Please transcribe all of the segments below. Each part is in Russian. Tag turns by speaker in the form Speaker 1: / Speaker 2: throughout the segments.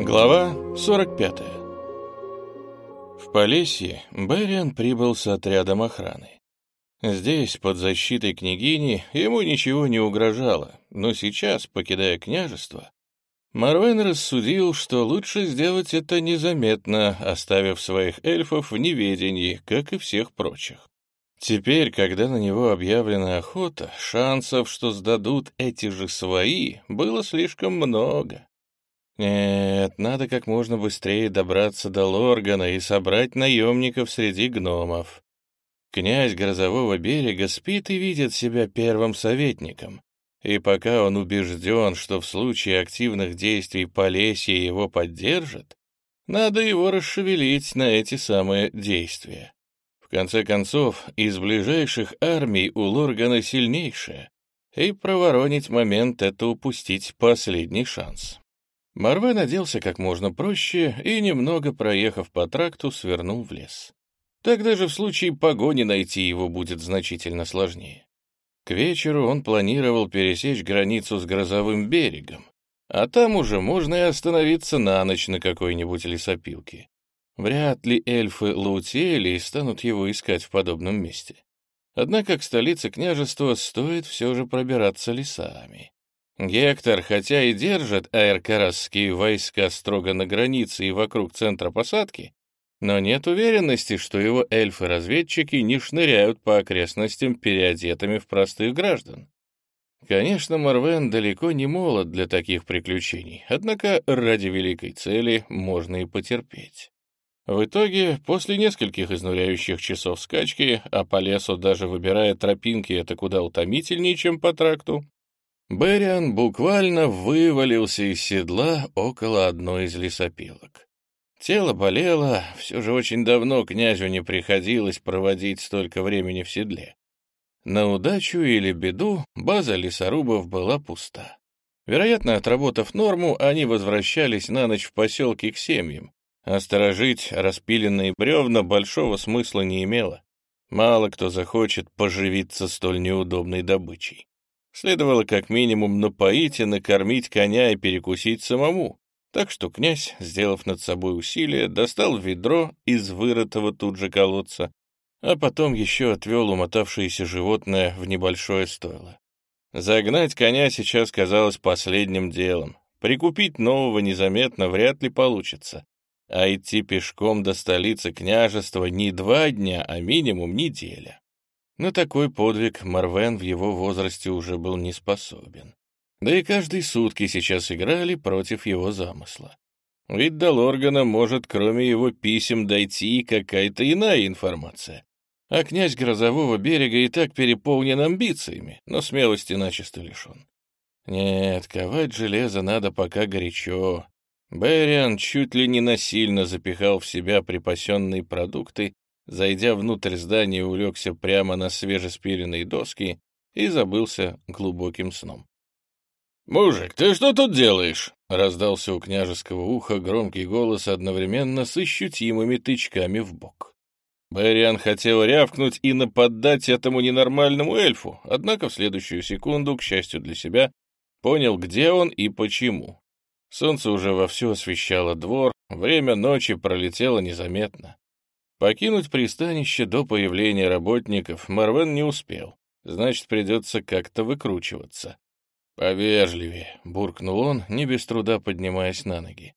Speaker 1: Глава 45 В Полесье Бериан прибыл с отрядом охраны. Здесь, под защитой княгини, ему ничего не угрожало, но сейчас, покидая княжество, Марвен рассудил, что лучше сделать это незаметно, оставив своих эльфов в неведении, как и всех прочих. Теперь, когда на него объявлена охота, шансов, что сдадут эти же свои, было слишком много. Нет, надо как можно быстрее добраться до Лоргана и собрать наемников среди гномов. Князь Грозового берега спит и видит себя первым советником. И пока он убежден, что в случае активных действий Полесье его поддержит, надо его расшевелить на эти самые действия. В конце концов, из ближайших армий у Лоргана сильнейшая, и проворонить момент — это упустить последний шанс. Марве наделся как можно проще и, немного проехав по тракту, свернул в лес. Так даже в случае погони найти его будет значительно сложнее. К вечеру он планировал пересечь границу с грозовым берегом, а там уже можно и остановиться на ночь на какой-нибудь лесопилке. Вряд ли эльфы Лаутиэлии станут его искать в подобном месте. Однако к столице княжества стоит все же пробираться лесами. Гектор, хотя и держит аэркарасские войска строго на границе и вокруг центра посадки, но нет уверенности, что его эльфы-разведчики не шныряют по окрестностям переодетыми в простых граждан. Конечно, Марвен далеко не молод для таких приключений, однако ради великой цели можно и потерпеть. В итоге, после нескольких изнуряющих часов скачки, а по лесу даже выбирая тропинки, это куда утомительнее, чем по тракту, Бериан буквально вывалился из седла около одной из лесопилок. Тело болело, все же очень давно князю не приходилось проводить столько времени в седле. На удачу или беду база лесорубов была пуста. Вероятно, отработав норму, они возвращались на ночь в поселке к семьям, а сторожить распиленные бревна большого смысла не имело. Мало кто захочет поживиться столь неудобной добычей. Следовало как минимум напоить и накормить коня и перекусить самому. Так что князь, сделав над собой усилие, достал ведро из вырытого тут же колодца, а потом еще отвел умотавшееся животное в небольшое стойло. Загнать коня сейчас казалось последним делом. Прикупить нового незаметно вряд ли получится. А идти пешком до столицы княжества не два дня, а минимум неделя. На такой подвиг Марвен в его возрасте уже был не способен. Да и каждые сутки сейчас играли против его замысла. Ведь до Лоргана может, кроме его писем, дойти какая-то иная информация. А князь Грозового берега и так переполнен амбициями, но смелости начисто лишен. Нет, ковать железо надо пока горячо. Бериан чуть ли не насильно запихал в себя припасенные продукты Зайдя внутрь здания, улегся прямо на свежеспиленные доски и забылся глубоким сном. «Мужик, ты что тут делаешь?» — раздался у княжеского уха громкий голос одновременно с ощутимыми тычками в бок. Бериан хотел рявкнуть и нападать этому ненормальному эльфу, однако в следующую секунду, к счастью для себя, понял, где он и почему. Солнце уже вовсю освещало двор, время ночи пролетело незаметно. Покинуть пристанище до появления работников Марвен не успел, значит, придется как-то выкручиваться. «Повежливее», — буркнул он, не без труда поднимаясь на ноги.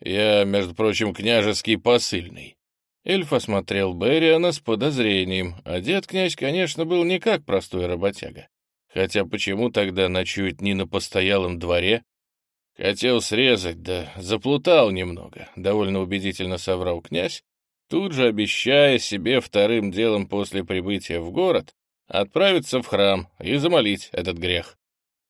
Speaker 1: «Я, между прочим, княжеский посыльный». Эльф осмотрел Бериана с подозрением, а дед князь, конечно, был не как простой работяга. Хотя почему тогда ночует не на постоялом дворе? Хотел срезать, да заплутал немного, довольно убедительно соврал князь, тут же обещая себе вторым делом после прибытия в город отправиться в храм и замолить этот грех.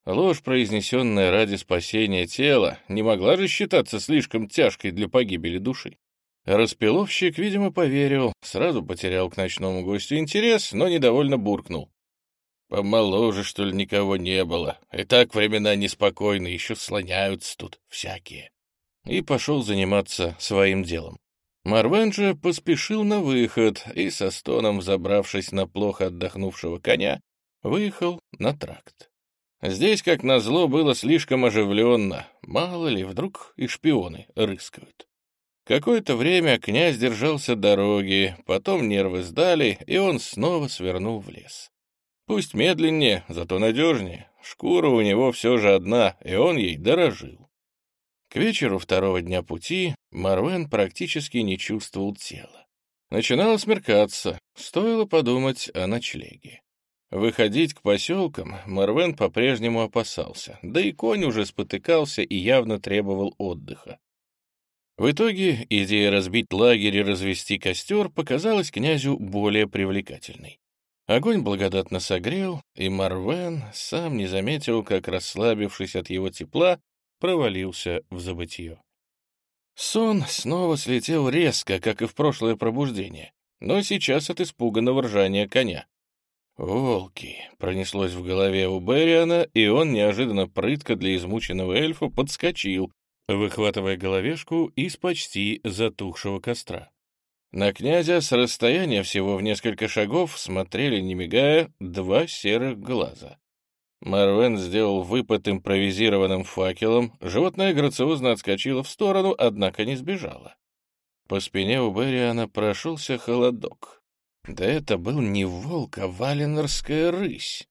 Speaker 1: Ложь, произнесенная ради спасения тела, не могла же считаться слишком тяжкой для погибели души. Распиловщик, видимо, поверил, сразу потерял к ночному гостю интерес, но недовольно буркнул. Помоложе, что ли, никого не было. И так времена неспокойные, еще слоняются тут всякие. И пошел заниматься своим делом. Марвен же поспешил на выход и, со стоном забравшись на плохо отдохнувшего коня, выехал на тракт. Здесь, как назло, было слишком оживленно. Мало ли, вдруг и шпионы рыскают. Какое-то время князь держался дороги, потом нервы сдали, и он снова свернул в лес. Пусть медленнее, зато надежнее. Шкура у него все же одна, и он ей дорожил. К вечеру второго дня пути Марвен практически не чувствовал тела. Начинало смеркаться, стоило подумать о ночлеге. Выходить к поселкам Марвен по-прежнему опасался, да и конь уже спотыкался и явно требовал отдыха. В итоге идея разбить лагерь и развести костер показалась князю более привлекательной. Огонь благодатно согрел, и Марвен сам не заметил, как, расслабившись от его тепла, провалился в забытье. Сон снова слетел резко, как и в прошлое пробуждение, но сейчас от испуганного ржания коня. «Волки!» — пронеслось в голове у Берриана, и он неожиданно прытко для измученного эльфа подскочил, выхватывая головешку из почти затухшего костра. На князя с расстояния всего в несколько шагов смотрели, не мигая, два серых глаза. Марвен сделал выпад импровизированным факелом, животное грациозно отскочило в сторону, однако не сбежало. По спине у Берриана прошелся холодок. Да это был не волк, а валенорская рысь.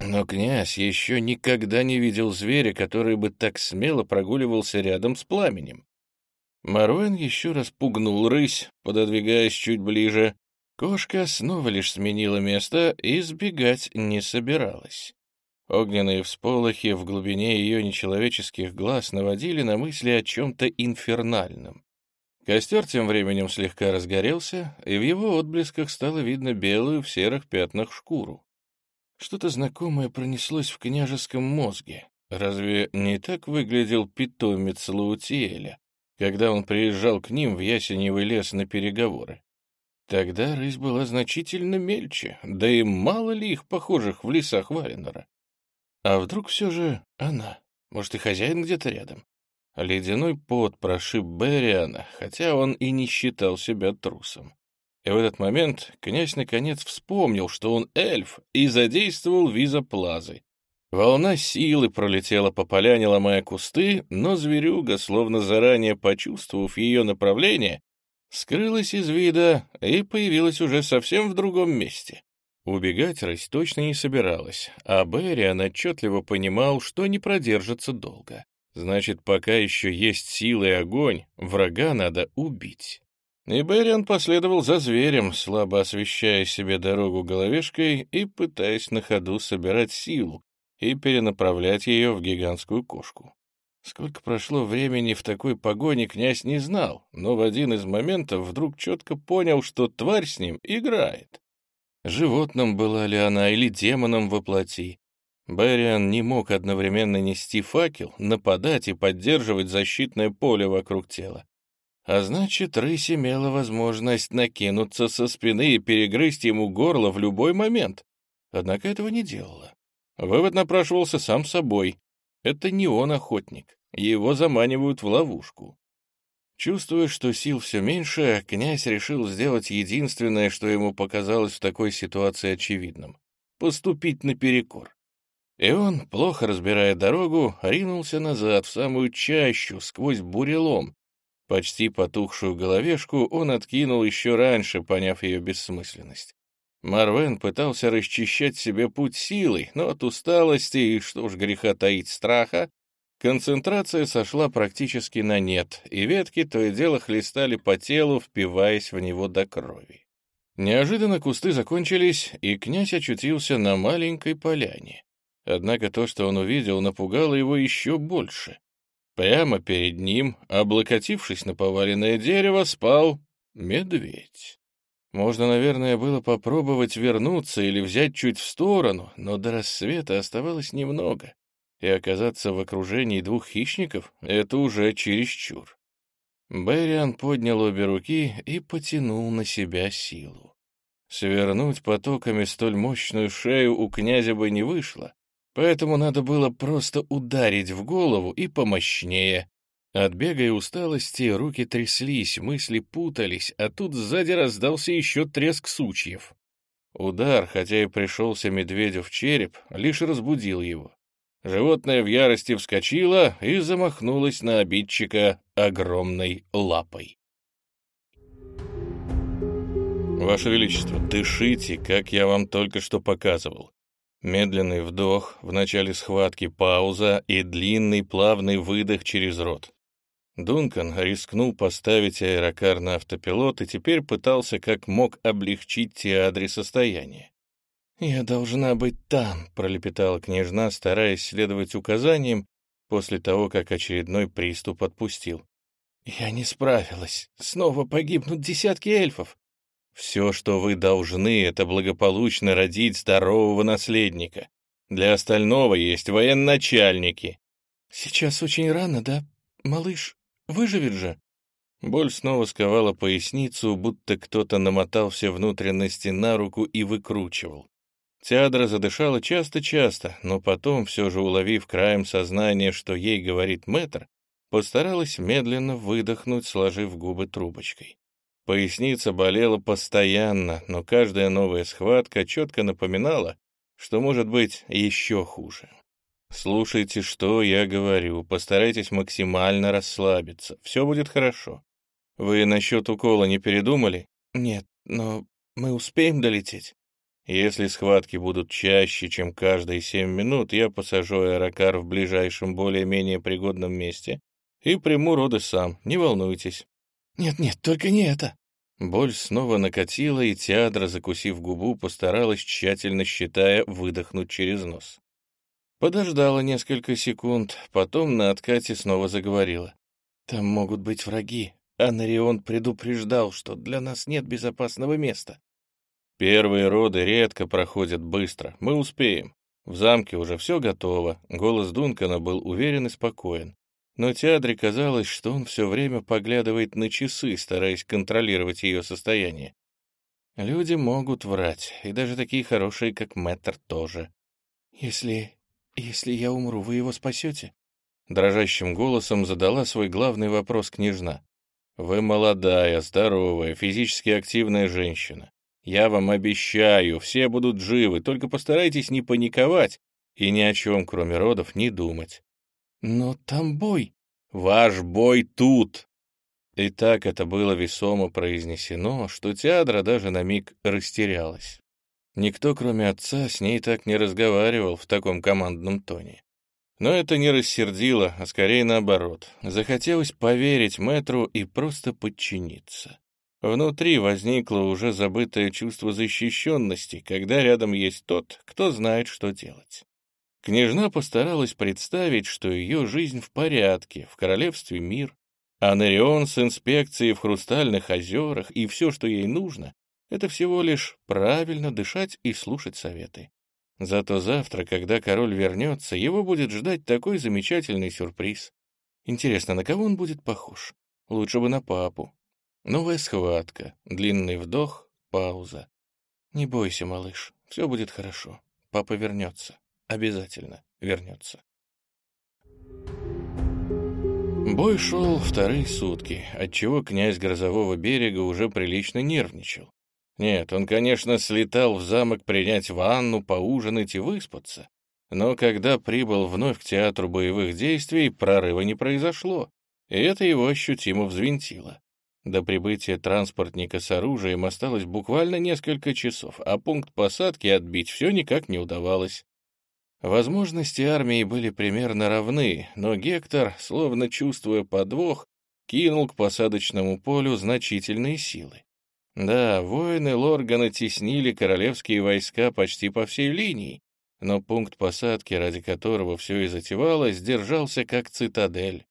Speaker 1: Но князь еще никогда не видел зверя, который бы так смело прогуливался рядом с пламенем. Марвен еще раз пугнул рысь, пододвигаясь чуть ближе. Кошка снова лишь сменила место и сбегать не собиралась. Огненные всполохи в глубине ее нечеловеческих глаз наводили на мысли о чем-то инфернальном. Костер тем временем слегка разгорелся, и в его отблесках стало видно белую в серых пятнах шкуру. Что-то знакомое пронеслось в княжеском мозге. Разве не так выглядел питомец Лаутиэля, когда он приезжал к ним в ясеневый лес на переговоры? Тогда рысь была значительно мельче, да и мало ли их похожих в лесах Валенора. А вдруг все же она? Может, и хозяин где-то рядом? Ледяной пот прошиб Бериана, хотя он и не считал себя трусом. И в этот момент князь наконец вспомнил, что он эльф, и задействовал визоплазы. Волна силы пролетела по поляне, ломая кусты, но зверюга, словно заранее почувствовав ее направление, скрылась из вида и появилась уже совсем в другом месте. Убегать рысь точно не собиралась, а Бериан отчетливо понимал, что не продержится долго. Значит, пока еще есть силы и огонь, врага надо убить. И Бериан последовал за зверем, слабо освещая себе дорогу головешкой и пытаясь на ходу собирать силу и перенаправлять ее в гигантскую кошку. Сколько прошло времени в такой погоне, князь не знал, но в один из моментов вдруг четко понял, что тварь с ним играет. Животным была ли она или демоном воплоти, Бериан не мог одновременно нести факел, нападать и поддерживать защитное поле вокруг тела. А значит, рысь имела возможность накинуться со спины и перегрызть ему горло в любой момент. Однако этого не делала. Вывод напрашивался сам собой. Это не он охотник. Его заманивают в ловушку. Чувствуя, что сил все меньше, князь решил сделать единственное, что ему показалось в такой ситуации очевидным — поступить наперекор. И он, плохо разбирая дорогу, ринулся назад в самую чащу, сквозь бурелом. Почти потухшую головешку он откинул еще раньше, поняв ее бессмысленность. Марвен пытался расчищать себе путь силой, но от усталости и, что уж греха таить, страха, концентрация сошла практически на нет, и ветки то и дело хлестали по телу, впиваясь в него до крови. Неожиданно кусты закончились, и князь очутился на маленькой поляне. Однако то, что он увидел, напугало его еще больше. Прямо перед ним, облокотившись на поваленное дерево, спал медведь. Можно, наверное, было попробовать вернуться или взять чуть в сторону, но до рассвета оставалось немного, и оказаться в окружении двух хищников — это уже чересчур. Бериан поднял обе руки и потянул на себя силу. Свернуть потоками столь мощную шею у князя бы не вышло, Поэтому надо было просто ударить в голову и помощнее. От бега и усталости руки тряслись, мысли путались, а тут сзади раздался еще треск сучьев. Удар, хотя и пришелся медведю в череп, лишь разбудил его. Животное в ярости вскочило и замахнулось на обидчика огромной лапой. «Ваше Величество, дышите, как я вам только что показывал. Медленный вдох, в начале схватки пауза и длинный плавный выдох через рот. Дункан рискнул поставить аэрокар на автопилот и теперь пытался как мог облегчить теадре состояние. «Я должна быть там», — пролепетала княжна, стараясь следовать указаниям после того, как очередной приступ отпустил. «Я не справилась. Снова погибнут десятки эльфов. Все, что вы должны, это благополучно родить здорового наследника. Для остального есть военачальники. Сейчас очень рано, да, малыш? Выживет же? Боль снова сковала поясницу, будто кто-то намотал все внутренности на руку и выкручивал. Теадра задышала часто-часто, но потом, все же уловив краем сознания, что ей говорит мэтр, постаралась медленно выдохнуть, сложив губы трубочкой. Поясница болела постоянно, но каждая новая схватка четко напоминала, что может быть еще хуже. Слушайте, что я говорю, постарайтесь максимально расслабиться, все будет хорошо. Вы насчет укола не передумали? Нет, но мы успеем долететь? Если схватки будут чаще, чем каждые семь минут, я посажу аэрокар в ближайшем более-менее пригодном месте и приму роды сам, не волнуйтесь. «Нет-нет, только не это!» Боль снова накатила, и Теадра, закусив губу, постаралась, тщательно считая, выдохнуть через нос. Подождала несколько секунд, потом на откате снова заговорила. «Там могут быть враги, а Нарион предупреждал, что для нас нет безопасного места». «Первые роды редко проходят быстро, мы успеем. В замке уже все готово», — голос Дункана был уверен и спокоен но Теадре казалось, что он все время поглядывает на часы, стараясь контролировать ее состояние. Люди могут врать, и даже такие хорошие, как Мэттер, тоже. «Если... если я умру, вы его спасете?» Дрожащим голосом задала свой главный вопрос княжна. «Вы молодая, здоровая, физически активная женщина. Я вам обещаю, все будут живы, только постарайтесь не паниковать и ни о чем, кроме родов, не думать. «Но там бой!» «Ваш бой тут!» И так это было весомо произнесено, что Теадра даже на миг растерялась. Никто, кроме отца, с ней так не разговаривал в таком командном тоне. Но это не рассердило, а скорее наоборот. Захотелось поверить мэтру и просто подчиниться. Внутри возникло уже забытое чувство защищенности, когда рядом есть тот, кто знает, что делать. Княжна постаралась представить, что ее жизнь в порядке, в королевстве мир, а Нерион с инспекцией в Хрустальных озерах и все, что ей нужно, это всего лишь правильно дышать и слушать советы. Зато завтра, когда король вернется, его будет ждать такой замечательный сюрприз. Интересно, на кого он будет похож? Лучше бы на папу. Новая схватка, длинный вдох, пауза. Не бойся, малыш, все будет хорошо. Папа вернется обязательно вернется. Бой шел вторые сутки, отчего князь Грозового берега уже прилично нервничал. Нет, он, конечно, слетал в замок принять ванну, поужинать и выспаться. Но когда прибыл вновь к театру боевых действий, прорыва не произошло, и это его ощутимо взвинтило. До прибытия транспортника с оружием осталось буквально несколько часов, а пункт посадки отбить все никак не удавалось. Возможности армии были примерно равны, но Гектор, словно чувствуя подвох, кинул к посадочному полю значительные силы. Да, воины Лоргана теснили королевские войска почти по всей линии, но пункт посадки, ради которого все и затевалось, держался как цитадель.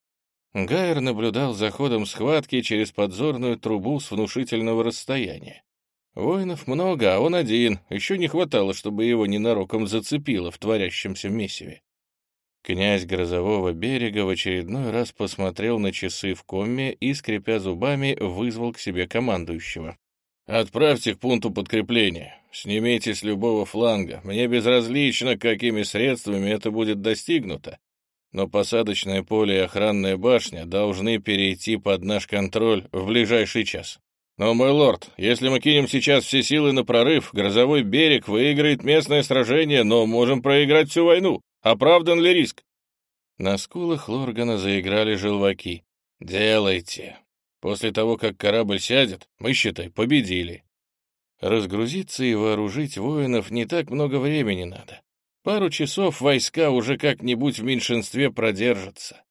Speaker 1: Гайер наблюдал за ходом схватки через подзорную трубу с внушительного расстояния. Воинов много, а он один. Еще не хватало, чтобы его ненароком зацепило в творящемся месиве. Князь Грозового берега в очередной раз посмотрел на часы в комме и, скрипя зубами, вызвал к себе командующего. «Отправьте к пункту подкрепления. Снимите с любого фланга. Мне безразлично, какими средствами это будет достигнуто. Но посадочное поле и охранная башня должны перейти под наш контроль в ближайший час». «Но, мой лорд, если мы кинем сейчас все силы на прорыв, грозовой берег выиграет местное сражение, но можем проиграть всю войну. Оправдан ли риск?» На скулах Лоргана заиграли желваки. «Делайте. После того, как корабль сядет, мы, считай, победили». Разгрузиться и вооружить воинов не так много времени надо. Пару часов войска уже как-нибудь в меньшинстве продержатся.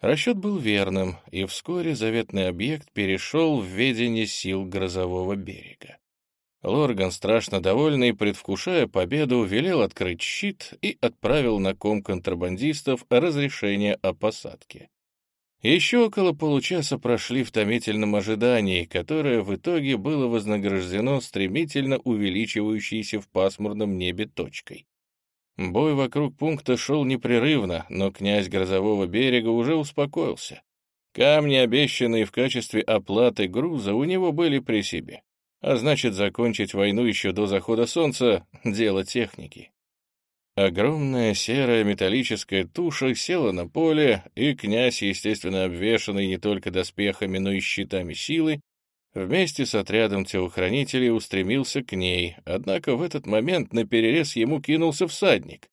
Speaker 1: Расчет был верным, и вскоре заветный объект перешел в ведение сил грозового берега. Лорган, страшно довольный, предвкушая победу, велел открыть щит и отправил на ком контрабандистов разрешение о посадке. Еще около получаса прошли в томительном ожидании, которое в итоге было вознаграждено стремительно увеличивающейся в пасмурном небе точкой. Бой вокруг пункта шел непрерывно, но князь Грозового берега уже успокоился. Камни, обещанные в качестве оплаты груза, у него были при себе. А значит, закончить войну еще до захода солнца — дело техники. Огромная серая металлическая туша села на поле, и князь, естественно обвешанный не только доспехами, но и щитами силы, вместе с отрядом телохранителей устремился к ней, однако в этот момент на перерез ему кинулся всадник.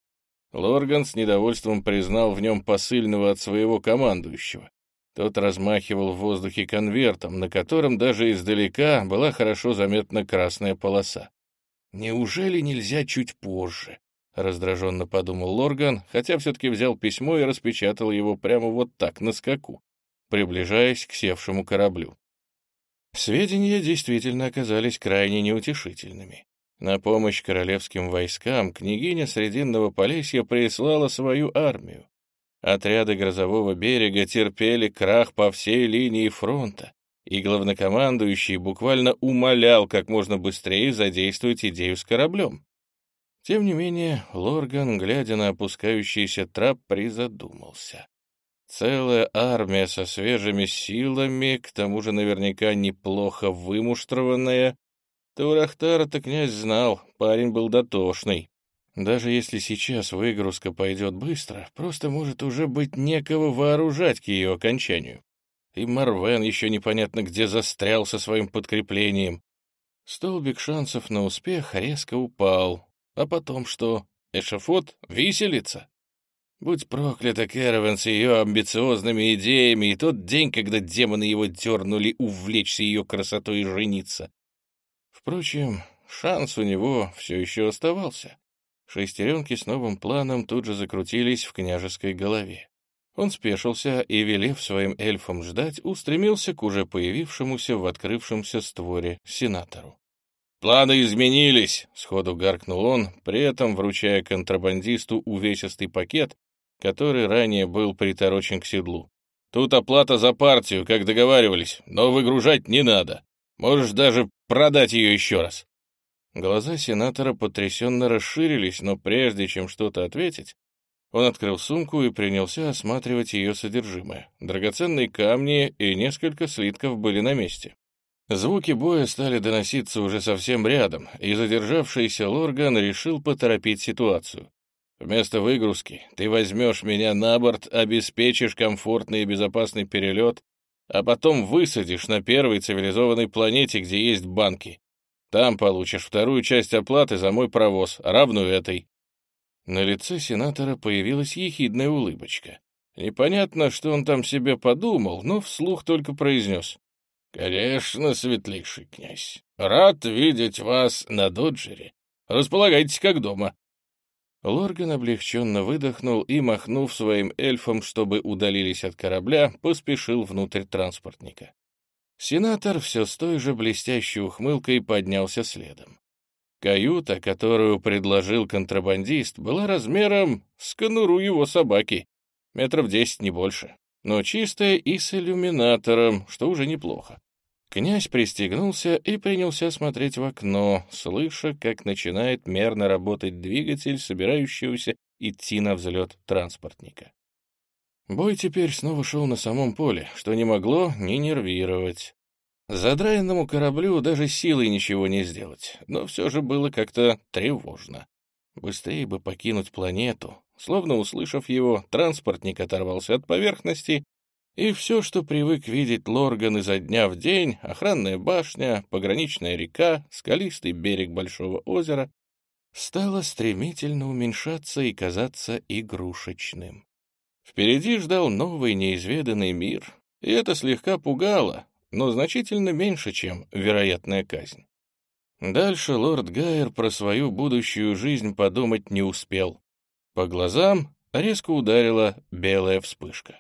Speaker 1: Лорган с недовольством признал в нем посыльного от своего командующего. Тот размахивал в воздухе конвертом, на котором даже издалека была хорошо заметна красная полоса. «Неужели нельзя чуть позже?» — раздраженно подумал Лорган, хотя все-таки взял письмо и распечатал его прямо вот так, на скаку, приближаясь к севшему кораблю. Сведения действительно оказались крайне неутешительными. На помощь королевским войскам княгиня Срединного Полесья прислала свою армию. Отряды Грозового берега терпели крах по всей линии фронта, и главнокомандующий буквально умолял как можно быстрее задействовать идею с кораблем. Тем не менее, Лорган, глядя на опускающийся трап, призадумался. Целая армия со свежими силами, к тому же наверняка неплохо вымуштрованная. Таурахтара-то князь знал, парень был дотошный. Даже если сейчас выгрузка пойдет быстро, просто может уже быть некого вооружать к ее окончанию. И Марвен еще непонятно где застрял со своим подкреплением. Столбик шансов на успех резко упал, а потом что? Эшафот? Виселица? Будь проклята Кэровен с ее амбициозными идеями и тот день, когда демоны его дернули увлечься ее красотой и жениться. Впрочем, шанс у него все еще оставался. Шестеренки с новым планом тут же закрутились в княжеской голове. Он спешился и, велев своим эльфам ждать, устремился к уже появившемуся в открывшемся створе сенатору. «Планы изменились!» — сходу гаркнул он, при этом вручая контрабандисту увесистый пакет, который ранее был приторочен к седлу. «Тут оплата за партию, как договаривались, но выгружать не надо. Можешь даже продать ее еще раз». Глаза сенатора потрясенно расширились, но прежде чем что-то ответить, он открыл сумку и принялся осматривать ее содержимое. Драгоценные камни и несколько слитков были на месте. Звуки боя стали доноситься уже совсем рядом, и задержавшийся Лорган решил поторопить ситуацию. Вместо выгрузки ты возьмешь меня на борт, обеспечишь комфортный и безопасный перелет, а потом высадишь на первой цивилизованной планете, где есть банки. Там получишь вторую часть оплаты за мой провоз, равную этой». На лице сенатора появилась ехидная улыбочка. Непонятно, что он там себе подумал, но вслух только произнес. «Конечно, светлейший князь. Рад видеть вас на Доджере. Располагайтесь как дома». Лорган облегченно выдохнул и, махнув своим эльфам, чтобы удалились от корабля, поспешил внутрь транспортника. Сенатор все с той же блестящей ухмылкой поднялся следом. Каюта, которую предложил контрабандист, была размером с конуру его собаки, метров десять, не больше но чистая и с иллюминатором, что уже неплохо. Князь пристегнулся и принялся смотреть в окно, слыша, как начинает мерно работать двигатель, собирающегося идти на взлет транспортника. Бой теперь снова шел на самом поле, что не могло не нервировать. Задраенному кораблю даже силой ничего не сделать, но все же было как-то тревожно. Быстрее бы покинуть планету, Словно услышав его, транспортник оторвался от поверхности, и все, что привык видеть Лорган изо дня в день, охранная башня, пограничная река, скалистый берег большого озера, стало стремительно уменьшаться и казаться игрушечным. Впереди ждал новый неизведанный мир, и это слегка пугало, но значительно меньше, чем вероятная казнь. Дальше лорд Гайер про свою будущую жизнь подумать не успел. По глазам резко ударила белая вспышка.